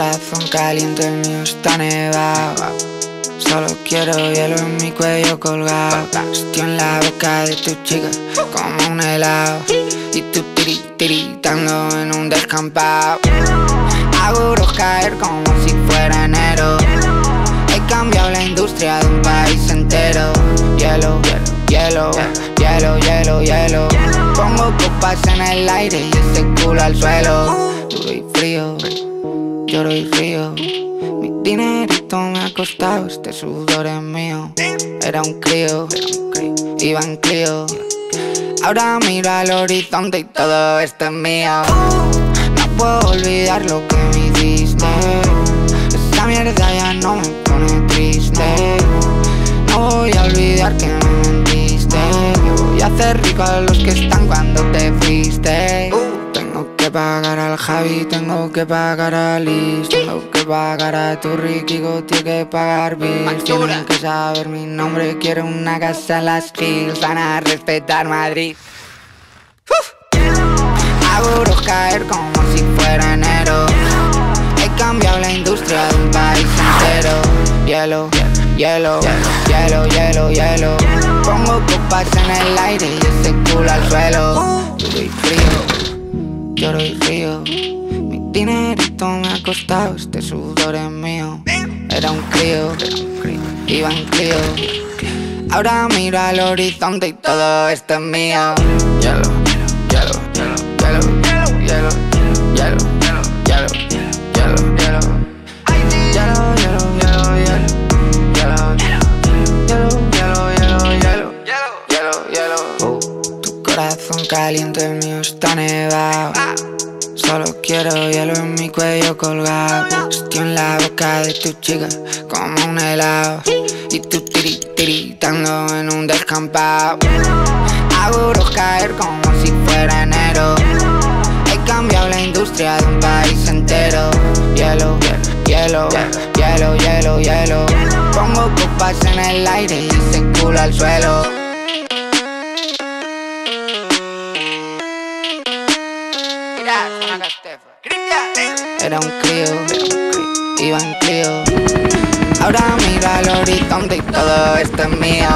corazón caliente, el mío está nevado. Solo quiero hielo en mi cuello colgado. Estoy en la boca de tu chica como un helado. Y tú tiritando en un descampado. Hago caer como si fuera enero. He cambiado la industria de un país entero. Hielo, hielo, hielo, hielo, hielo. Pongo copas en el aire y ese culo al suelo. Duro y frío, lloro y río. Mi dinerito me ha costado, este sudor es mío. Era un crío, iba en crío. Ahora miro al horizonte y todo esto es mío. No puedo olvidar lo que me hiciste. Esa mierda ya no me pone triste. No voy a olvidar que me mentiste. voy a hacer rico a los que están cuando te fuiste. Tengo que pagar al Javi, tengo que pagar a Liz Tengo que pagar a tu Ricky, tiene que pagar bills Tienen que saber mi nombre, quiero una casa en las hills Van a respetar Madrid. Hago caer como si fuera enero. He cambiado la industria de un país entero. Hielo, hielo, hielo, hielo, hielo. Pongo copas en el aire y ese culo al suelo. Frío lloro y río. Mi dinerito me ha costado, este sudor es mío. Era un crío, iba en crío. Ahora miro al horizonte y todo esto es mío. Hielo, hielo, hielo, hielo, hielo, hielo, hielo, hielo, hielo, hielo, corazón caliente, el mío está nevado. Quiero hielo en mi cuello colgado. Estoy en la boca de tu chica como un helado. Y tú tiritando en un descampado. Hago caer como si fuera enero. He cambiado la industria de un país entero. Hielo, hielo, hielo, hielo, hielo. Pongo copas en el aire y se culo al suelo. Era un crío, iba en crío. Ahora mira al horizonte y todo esto es mío.